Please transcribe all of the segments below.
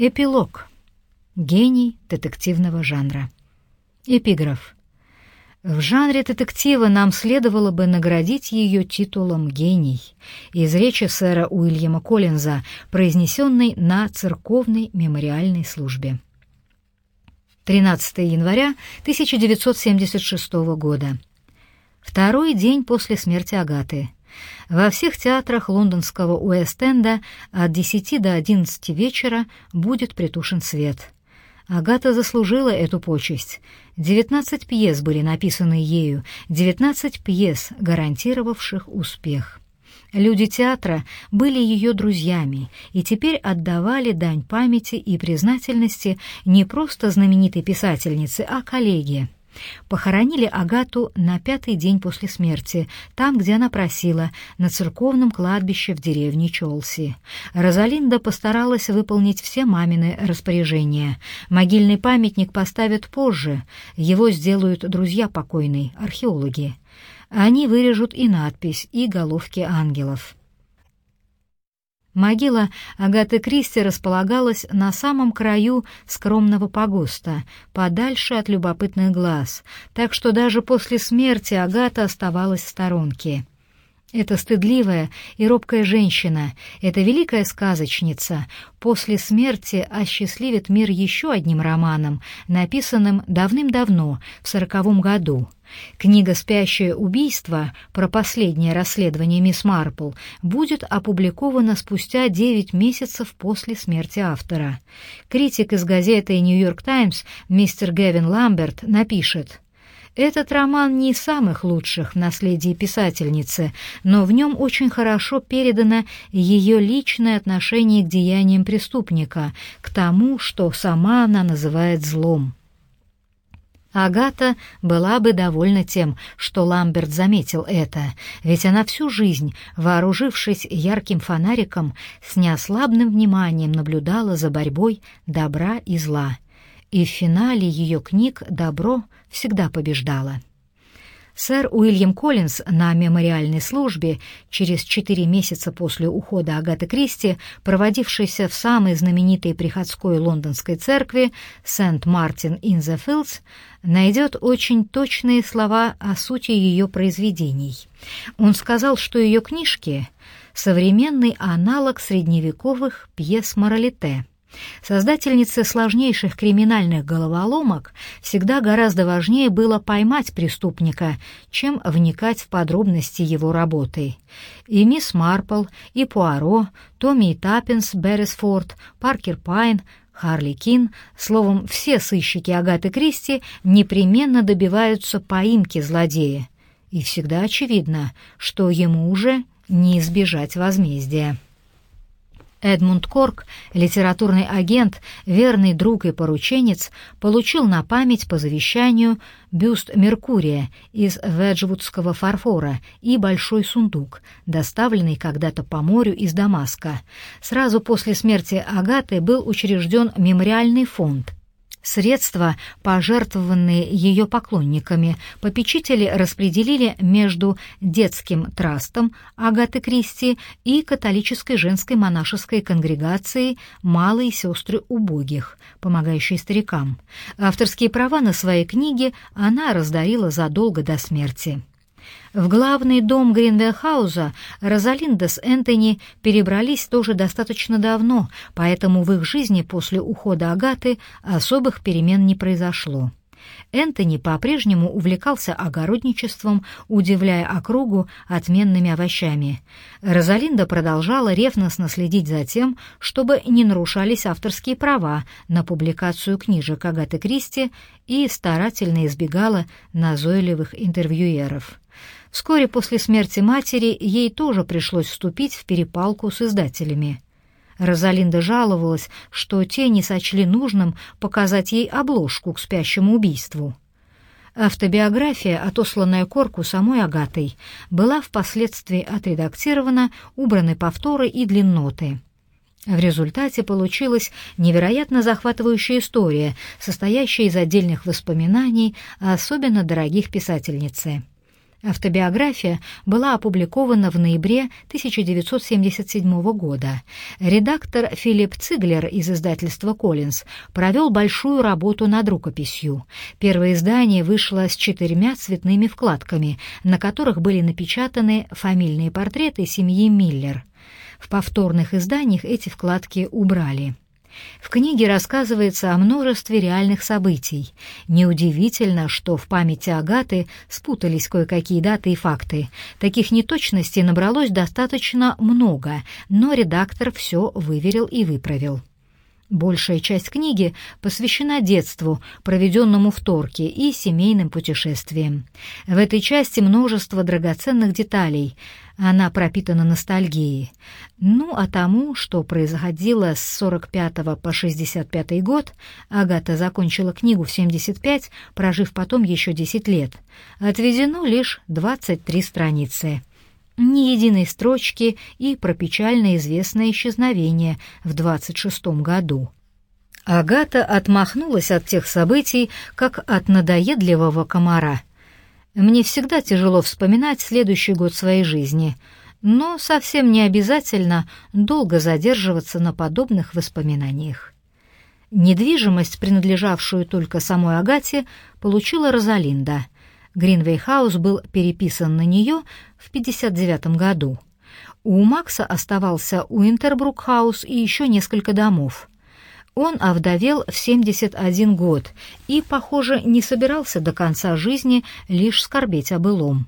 Эпилог. Гений детективного жанра. Эпиграф. В жанре детектива нам следовало бы наградить ее титулом «гений» из речи сэра Уильяма Коллинза, произнесенной на церковной мемориальной службе. 13 января 1976 года. Второй день после смерти Агаты. Во всех театрах лондонского Уэст-Энда от 10 до 11 вечера будет притушен свет. Агата заслужила эту почесть. 19 пьес были написаны ею, 19 пьес, гарантировавших успех. Люди театра были ее друзьями и теперь отдавали дань памяти и признательности не просто знаменитой писательнице, а коллеге. Похоронили Агату на пятый день после смерти, там, где она просила, на церковном кладбище в деревне Чолси. Розалинда постаралась выполнить все мамины распоряжения. Могильный памятник поставят позже, его сделают друзья покойной, археологи. Они вырежут и надпись, и головки ангелов. Могила Агаты Кристи располагалась на самом краю скромного погоста, подальше от любопытных глаз, так что даже после смерти Агата оставалась в сторонке. Эта стыдливая и робкая женщина, эта великая сказочница, после смерти осчастливит мир еще одним романом, написанным давным-давно, в сороковом году — Книга «Спящее убийство» про последнее расследование мисс Марпл будет опубликована спустя 9 месяцев после смерти автора. Критик из газеты «Нью-Йорк Таймс» мистер Гевин Ламберт напишет этот роман не из самых лучших в наследии писательницы, но в нем очень хорошо передано ее личное отношение к деяниям преступника, к тому, что сама она называет злом. Агата была бы довольна тем, что Ламберт заметил это, ведь она всю жизнь, вооружившись ярким фонариком, с неослабным вниманием наблюдала за борьбой добра и зла. И в финале ее книг добро всегда побеждало. Сэр Уильям Коллинз на мемориальной службе через четыре месяца после ухода Агаты Кристи, проводившейся в самой знаменитой приходской лондонской церкви Сент-Мартин-ин-зе-Филдс, найдет очень точные слова о сути ее произведений. Он сказал, что ее книжки — современный аналог средневековых пьес моралите — Создательнице сложнейших криминальных головоломок всегда гораздо важнее было поймать преступника, чем вникать в подробности его работы. И мисс Марпл, и Пуаро, Томми и Таппенс Бересфорд, Паркер Пайн, Харли Кин, словом, все сыщики Агаты Кристи непременно добиваются поимки злодея. И всегда очевидно, что ему уже не избежать возмездия. Эдмунд Корк, литературный агент, верный друг и порученец, получил на память по завещанию бюст Меркурия из веджвудского фарфора и большой сундук, доставленный когда-то по морю из Дамаска. Сразу после смерти Агаты был учрежден мемориальный фонд, Средства, пожертвованные ее поклонниками, попечители распределили между детским трастом Агаты Кристи и католической женской монашеской конгрегацией «Малые сестры убогих», помогающей старикам. Авторские права на свои книги она раздарила задолго до смерти. В главный дом Гринвеллхауза Розалинда с Энтони перебрались тоже достаточно давно, поэтому в их жизни после ухода Агаты особых перемен не произошло. Энтони по-прежнему увлекался огородничеством, удивляя округу отменными овощами. Розалинда продолжала ревностно следить за тем, чтобы не нарушались авторские права на публикацию книжек Агаты Кристи и старательно избегала назойливых интервьюеров. Вскоре после смерти матери ей тоже пришлось вступить в перепалку с издателями. Розалинда жаловалась, что те не сочли нужным показать ей обложку к спящему убийству. Автобиография, отосланная Корку самой Агатой, была впоследствии отредактирована, убраны повторы и длинноты. В результате получилась невероятно захватывающая история, состоящая из отдельных воспоминаний о особенно дорогих писательнице. Автобиография была опубликована в ноябре 1977 года. Редактор Филипп Циглер из издательства «Коллинз» провел большую работу над рукописью. Первое издание вышло с четырьмя цветными вкладками, на которых были напечатаны фамильные портреты семьи Миллер. В повторных изданиях эти вкладки убрали. В книге рассказывается о множестве реальных событий. Неудивительно, что в памяти Агаты спутались кое-какие даты и факты. Таких неточностей набралось достаточно много, но редактор все выверил и выправил. Большая часть книги посвящена детству, проведенному в Торке, и семейным путешествиям. В этой части множество драгоценных деталей. Она пропитана ностальгией. Ну, а тому, что происходило с 45 по 65 год, Агата закончила книгу в 75, прожив потом еще 10 лет, отведено лишь 23 страницы ни единой строчки и про печально известное исчезновение в 26 году. Агата отмахнулась от тех событий, как от надоедливого комара. Мне всегда тяжело вспоминать следующий год своей жизни, но совсем не обязательно долго задерживаться на подобных воспоминаниях. Недвижимость, принадлежавшую только самой Агате, получила Розалинда — Гринвей-хаус был переписан на нее в 59 году. У Макса оставался Уинтербрук-хаус и еще несколько домов. Он овдовел в 71 год и, похоже, не собирался до конца жизни лишь скорбеть о былом.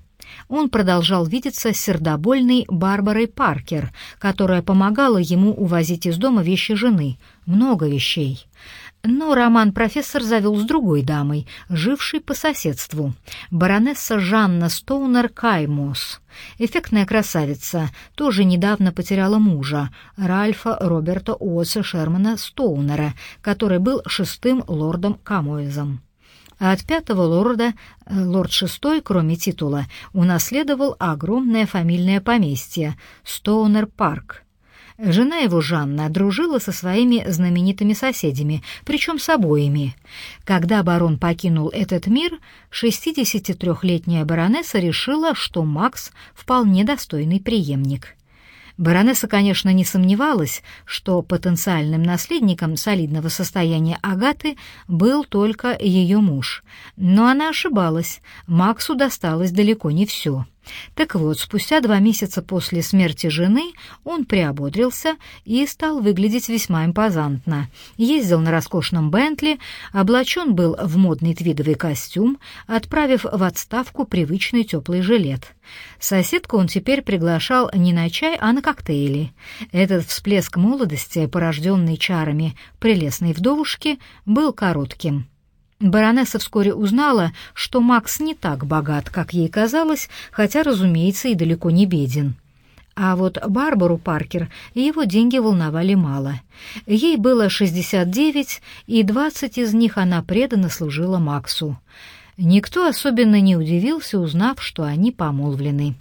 Он продолжал видеться с сердобольной Барбарой Паркер, которая помогала ему увозить из дома вещи жены, много вещей. Но роман-профессор завел с другой дамой, жившей по соседству, баронесса Жанна Стоунер Каймос. Эффектная красавица, тоже недавно потеряла мужа, Ральфа Роберта Уотса Шермана Стоунера, который был шестым лордом Камоизом. А от пятого лорда, э, лорд шестой, кроме титула, унаследовал огромное фамильное поместье — Стоунер-парк — Жена его, Жанна, дружила со своими знаменитыми соседями, причем с обоими. Когда барон покинул этот мир, 63-летняя баронесса решила, что Макс вполне достойный преемник. Баронесса, конечно, не сомневалась, что потенциальным наследником солидного состояния Агаты был только ее муж. Но она ошибалась, Максу досталось далеко не все. Так вот, спустя два месяца после смерти жены он приободрился и стал выглядеть весьма импозантно. Ездил на роскошном Бентли, облачен был в модный твидовый костюм, отправив в отставку привычный теплый жилет. Соседку он теперь приглашал не на чай, а на коктейли. Этот всплеск молодости, порожденный чарами прелестной вдовушки, был коротким. Баронесса вскоре узнала, что Макс не так богат, как ей казалось, хотя, разумеется, и далеко не беден. А вот Барбару Паркер его деньги волновали мало. Ей было 69, и 20 из них она преданно служила Максу. Никто особенно не удивился, узнав, что они помолвлены.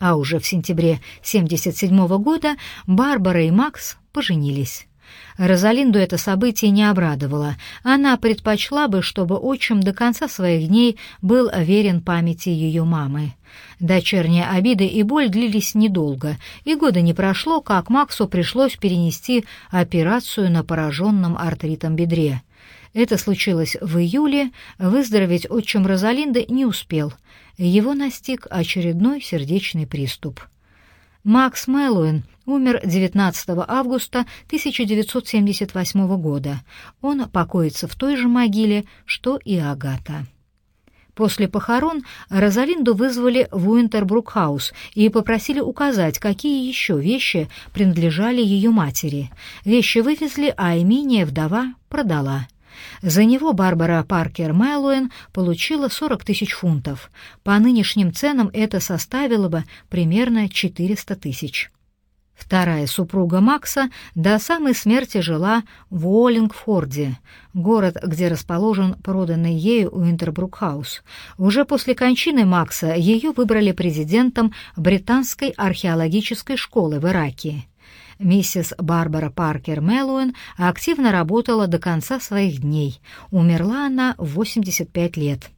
А уже в сентябре 77 года Барбара и Макс поженились. Розалинду это событие не обрадовало. Она предпочла бы, чтобы отчим до конца своих дней был верен памяти ее мамы. Дочерняя обида и боль длились недолго, и года не прошло, как Максу пришлось перенести операцию на пораженном артритом бедре. Это случилось в июле, выздороветь отчим Розалинды не успел. Его настиг очередной сердечный приступ. Макс Мэллоуин умер 19 августа 1978 года. Он покоится в той же могиле, что и Агата. После похорон Розалинду вызвали в Уинтербрук-хаус и попросили указать, какие еще вещи принадлежали ее матери. Вещи вывезли, а имение вдова продала. За него Барбара Паркер Мэллоуэн получила 40 тысяч фунтов. По нынешним ценам это составило бы примерно 400 тысяч. Вторая супруга Макса до самой смерти жила в Уоллингфорде, город, где расположен проданный ею Уинтербрукхаус. Уже после кончины Макса ее выбрали президентом Британской археологической школы в Ираке. Миссис Барбара Паркер Мэллоуэн активно работала до конца своих дней. Умерла она в 85 лет.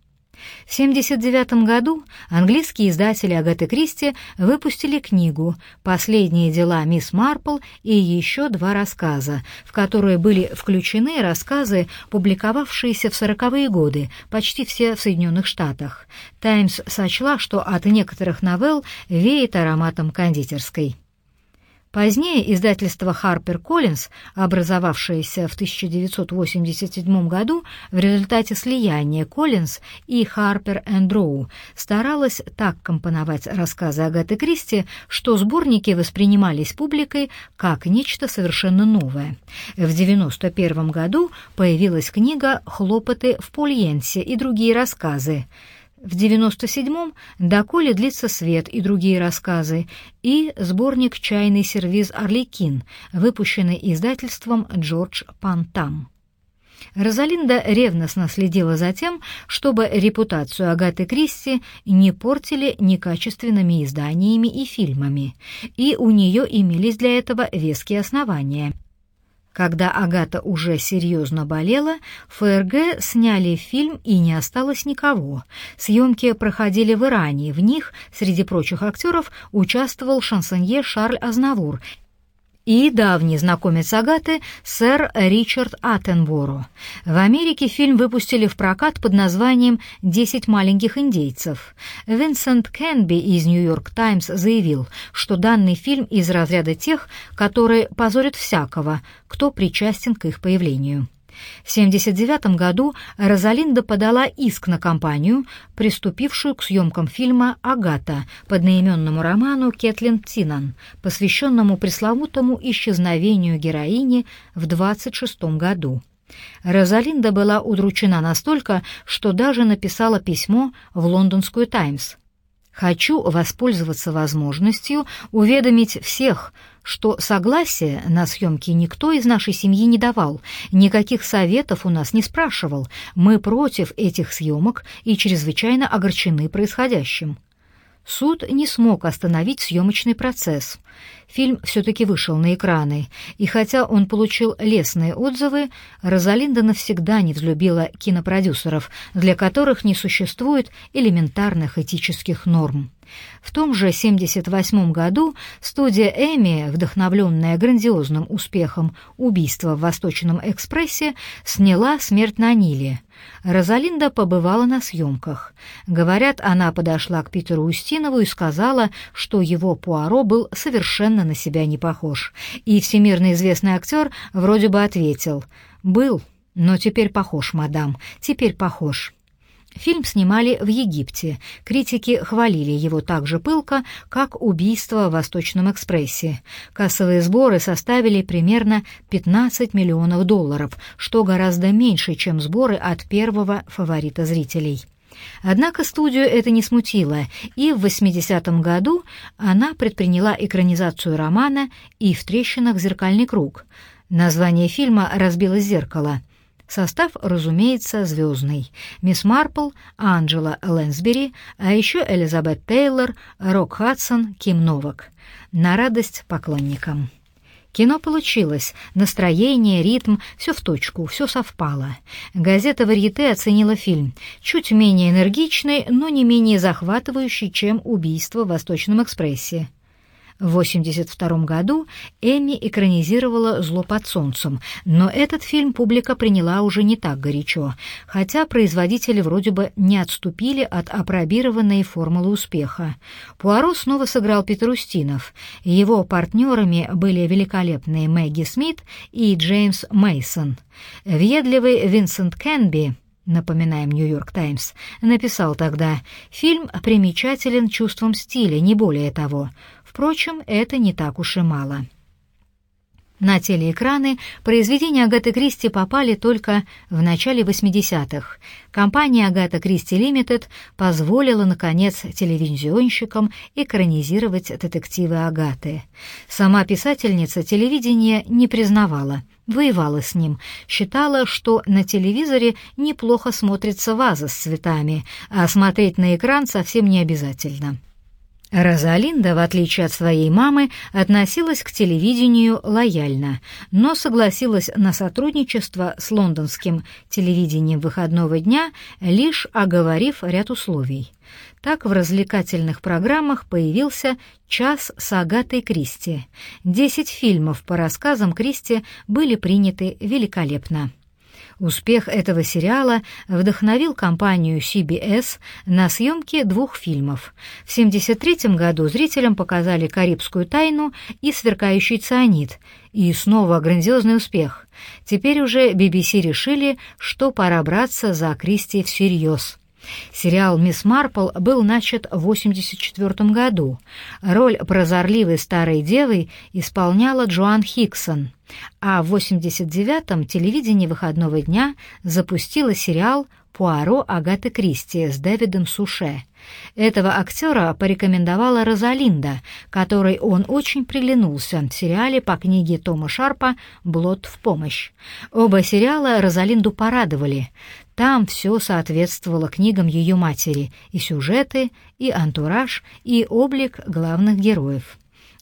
В 1979 году английские издатели Агаты Кристи выпустили книгу «Последние дела мисс Марпл» и еще два рассказа, в которые были включены рассказы, публиковавшиеся в сороковые годы, почти все в Соединенных Штатах. «Таймс» сочла, что от некоторых новелл веет ароматом кондитерской. Позднее издательство HarperCollins, образовавшееся в 1987 году в результате слияния Collins и Harper Row, старалось так компоновать рассказы Агаты Кристи, что сборники воспринимались публикой как нечто совершенно новое. В 1991 году появилась книга «Хлопоты в Польенсе» и другие рассказы, в 97-м «Доколе длится свет» и другие рассказы, и сборник «Чайный сервиз Орликин», выпущенный издательством «Джордж Пантам». Розалинда ревностно следила за тем, чтобы репутацию Агаты Кристи не портили некачественными изданиями и фильмами, и у нее имелись для этого веские основания – когда Агата уже серьезно болела, ФРГ сняли фильм «И не осталось никого». Съемки проходили в Иране, в них, среди прочих актеров, участвовал шансонье Шарль Азнавур и давний знакомец Агаты сэр Ричард Аттенборо. В Америке фильм выпустили в прокат под названием «Десять маленьких индейцев». Винсент Кенби из «Нью-Йорк Таймс» заявил, что данный фильм из разряда тех, которые позорят всякого, кто причастен к их появлению. В 1979 году Розалинда подала иск на компанию, приступившую к съемкам фильма «Агата» по одноименному роману Кетлин Тинан, посвященному пресловутому исчезновению героини в 26 году. Розалинда была удручена настолько, что даже написала письмо в лондонскую «Таймс». «Хочу воспользоваться возможностью уведомить всех, что согласия на съемки никто из нашей семьи не давал, никаких советов у нас не спрашивал. Мы против этих съемок и чрезвычайно огорчены происходящим. Суд не смог остановить съемочный процесс. Фильм все-таки вышел на экраны, и хотя он получил лестные отзывы, Розалинда навсегда не взлюбила кинопродюсеров, для которых не существует элементарных этических норм. В том же 1978 году студия Эми, вдохновленная грандиозным успехом «Убийства в Восточном экспрессе», сняла «Смерть на Ниле». Розалинда побывала на съемках. Говорят, она подошла к Питеру Устинову и сказала, что его Пуаро был совершенно на себя не похож. И всемирно известный актер вроде бы ответил «Был, но теперь похож, мадам, теперь похож». Фильм снимали в Египте. Критики хвалили его так же пылко, как «Убийство в Восточном экспрессе». Кассовые сборы составили примерно 15 миллионов долларов, что гораздо меньше, чем сборы от первого фаворита зрителей. Однако студию это не смутило, и в 80-м году она предприняла экранизацию романа «И в трещинах зеркальный круг». Название фильма «Разбилось зеркало». Состав, разумеется, звездный. Мисс Марпл, Анджела Лэнсбери, а еще Элизабет Тейлор, Рок Хадсон, Ким Новак. На радость поклонникам. Кино получилось, настроение, ритм, все в точку, все совпало. Газета «Варьете» оценила фильм, чуть менее энергичный, но не менее захватывающий, чем «Убийство в Восточном экспрессе». В 1982 году Эми экранизировала «Зло под солнцем», но этот фильм публика приняла уже не так горячо, хотя производители вроде бы не отступили от опробированной формулы успеха. Пуаро снова сыграл Петр Устинов. Его партнерами были великолепные Мэгги Смит и Джеймс Мейсон. Въедливый Винсент Кенби напоминаем «Нью-Йорк Таймс», написал тогда, «Фильм примечателен чувством стиля, не более того. Впрочем, это не так уж и мало. На телеэкраны произведения Агаты Кристи попали только в начале 80-х. Компания Агата Кристи Лимитед позволила, наконец, телевизионщикам экранизировать детективы Агаты. Сама писательница телевидения не признавала, воевала с ним, считала, что на телевизоре неплохо смотрится ваза с цветами, а смотреть на экран совсем не обязательно. Розалинда, в отличие от своей мамы, относилась к телевидению лояльно, но согласилась на сотрудничество с лондонским телевидением выходного дня, лишь оговорив ряд условий. Так в развлекательных программах появился «Час с Агатой Кристи». Десять фильмов по рассказам Кристи были приняты великолепно. Успех этого сериала вдохновил компанию CBS на съемки двух фильмов. В 1973 году зрителям показали «Карибскую тайну» и «Сверкающий цианид», и снова грандиозный успех. Теперь уже BBC решили, что пора браться за Кристи всерьез. Сериал «Мисс Марпл» был начат в 1984 году. Роль прозорливой старой девы исполняла Джоан Хиксон, а в 1989-м телевидение выходного дня запустило сериал «Пуаро Агаты Кристи» с Дэвидом Суше. Этого актера порекомендовала Розалинда, которой он очень приглянулся в сериале по книге Тома Шарпа «Блот в помощь». Оба сериала Розалинду порадовали. Там все соответствовало книгам ее матери, и сюжеты, и антураж, и облик главных героев.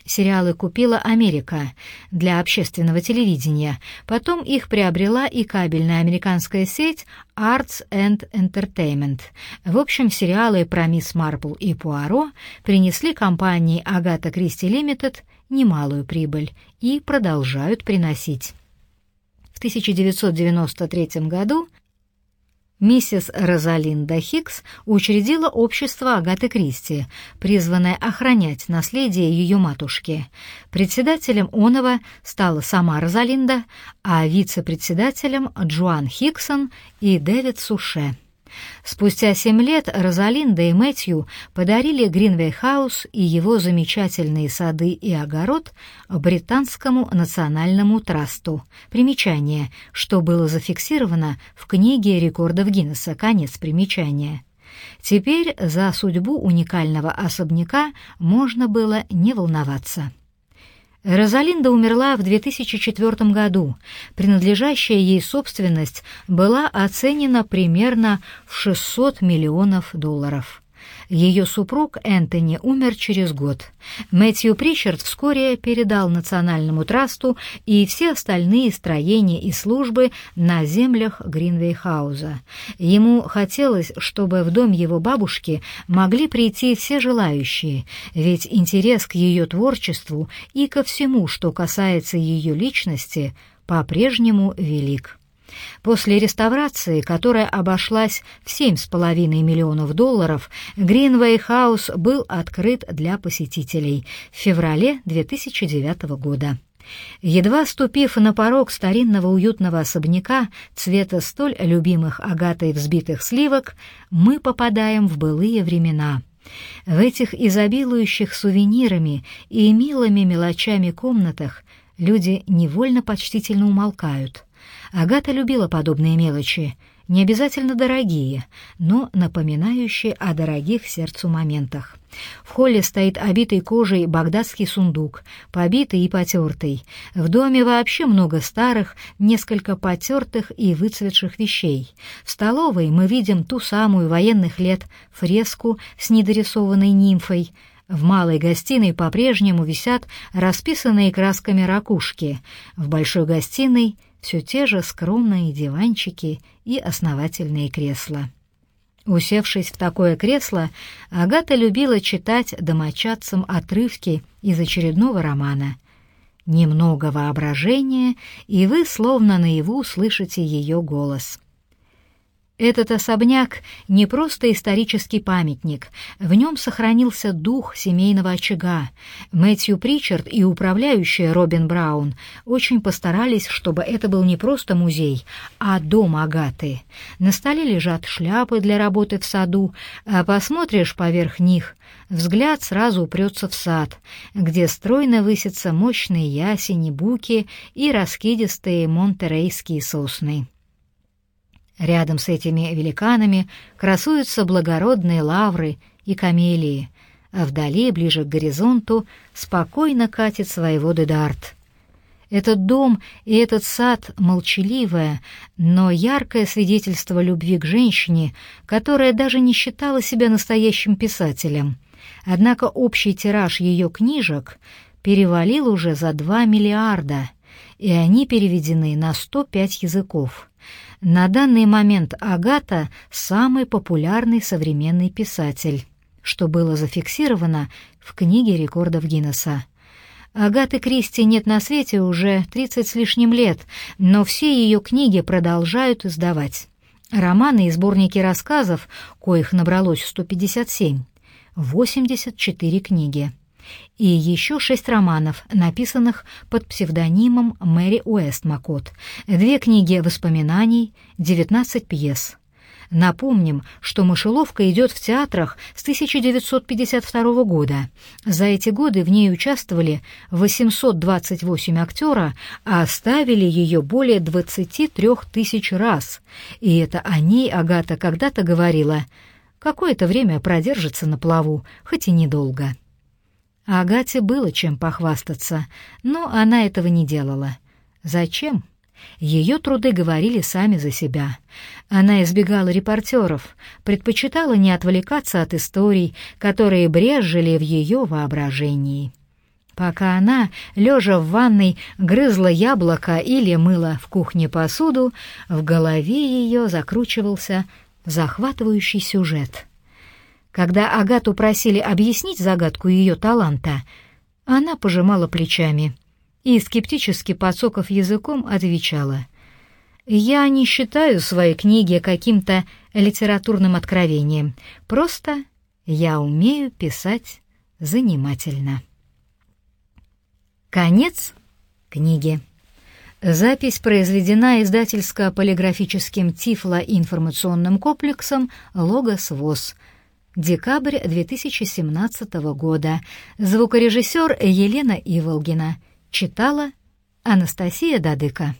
Сериалы купила Америка для общественного телевидения, потом их приобрела и кабельная американская сеть Arts and Entertainment. В общем, сериалы про Мисс Марпл и Пуаро принесли компании Агата Кристи Лимитед немалую прибыль и продолжают приносить. В 1993 году Миссис Розалинда Хикс учредила общество Агаты Кристи, призванное охранять наследие ее матушки. Председателем оного стала сама Розалинда, а вице-председателем Джоан Хиксон и Дэвид Суше. Спустя семь лет Розалинда и Мэтью подарили Гринвей-хаус и его замечательные сады и огород Британскому национальному трасту. Примечание, что было зафиксировано в книге рекордов Гиннесса, конец примечания. Теперь за судьбу уникального особняка можно было не волноваться. Розалинда умерла в 2004 году. Принадлежащая ей собственность была оценена примерно в 600 миллионов долларов. Ее супруг Энтони умер через год. Мэтью Причард вскоре передал Национальному трасту и все остальные строения и службы на землях Гринвейхауза. Ему хотелось, чтобы в дом его бабушки могли прийти все желающие, ведь интерес к ее творчеству и ко всему, что касается ее личности, по-прежнему велик. После реставрации, которая обошлась в 7,5 миллионов долларов, Гринвей Хаус был открыт для посетителей в феврале 2009 года. Едва ступив на порог старинного уютного особняка цвета столь любимых Агатой взбитых сливок, мы попадаем в былые времена. В этих изобилующих сувенирами и милыми мелочами комнатах люди невольно почтительно умолкают — Агата любила подобные мелочи, не обязательно дорогие, но напоминающие о дорогих сердцу моментах. В холле стоит обитый кожей багдадский сундук, побитый и потертый. В доме вообще много старых, несколько потертых и выцветших вещей. В столовой мы видим ту самую военных лет фреску с недорисованной нимфой. В малой гостиной по-прежнему висят расписанные красками ракушки. В большой гостиной — все те же скромные диванчики и основательные кресла. Усевшись в такое кресло, Агата любила читать домочадцам отрывки из очередного романа. Немного воображения, и вы словно наяву слышите ее голос — этот особняк не просто исторический памятник, в нем сохранился дух семейного очага. Мэтью Причард и управляющая Робин Браун очень постарались, чтобы это был не просто музей, а дом Агаты. На столе лежат шляпы для работы в саду, а посмотришь поверх них, взгляд сразу упрется в сад, где стройно высятся мощные ясени, буки и раскидистые монтерейские сосны. Рядом с этими великанами красуются благородные лавры и камелии, а вдали, ближе к горизонту, спокойно катит свои воды Дарт. Этот дом и этот сад — молчаливое, но яркое свидетельство любви к женщине, которая даже не считала себя настоящим писателем. Однако общий тираж ее книжек перевалил уже за 2 миллиарда, и они переведены на 105 языков. На данный момент Агата — самый популярный современный писатель, что было зафиксировано в книге рекордов Гиннесса. Агаты Кристи нет на свете уже 30 с лишним лет, но все ее книги продолжают издавать. Романы и сборники рассказов, коих набралось 157, 84 книги. И еще шесть романов, написанных под псевдонимом Мэри Уэст Макот, две книги воспоминаний, 19 пьес. Напомним, что «Мышеловка» идет в театрах с 1952 года. За эти годы в ней участвовали 828 актера, а оставили ее более 23 тысяч раз. И это о ней Агата когда-то говорила «Какое-то время продержится на плаву, хоть и недолго». Агате было чем похвастаться, но она этого не делала. Зачем? Ее труды говорили сами за себя. Она избегала репортеров, предпочитала не отвлекаться от историй, которые брежели в ее воображении. Пока она, лежа в ванной, грызла яблоко или мыла в кухне посуду, в голове ее закручивался захватывающий сюжет. Когда Агату просили объяснить загадку ее таланта, она пожимала плечами — и, скептически подсоков языком, отвечала. «Я не считаю свои книги каким-то литературным откровением. Просто я умею писать занимательно». Конец книги. Запись произведена издательско-полиграфическим Тифло-информационным комплексом «Логос ВОЗ». Декабрь 2017 года. Звукорежиссер Елена Иволгина. Читала Анастасия Дадыка.